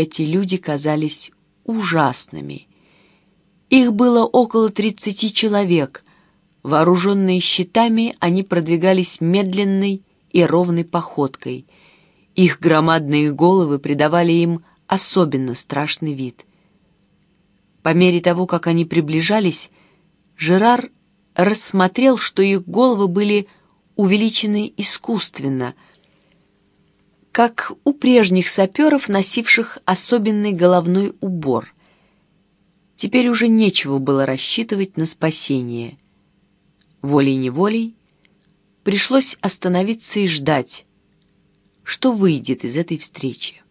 эти люди казались ужасными. Их было около тридцати человек. Вооруженные щитами, они продвигались медленной и ровной походкой. Их громадные головы придавали им особенно страшный вид. По мере того, как они приближались, Жерар рассмотрел, что их головы были увеличены искусственно, как у прежних саперов, носивших особенный головной убор. Теперь уже нечего было рассчитывать на спасение. Волей-неволей пришлось остановиться и ждать, что выйдет из этой встречи.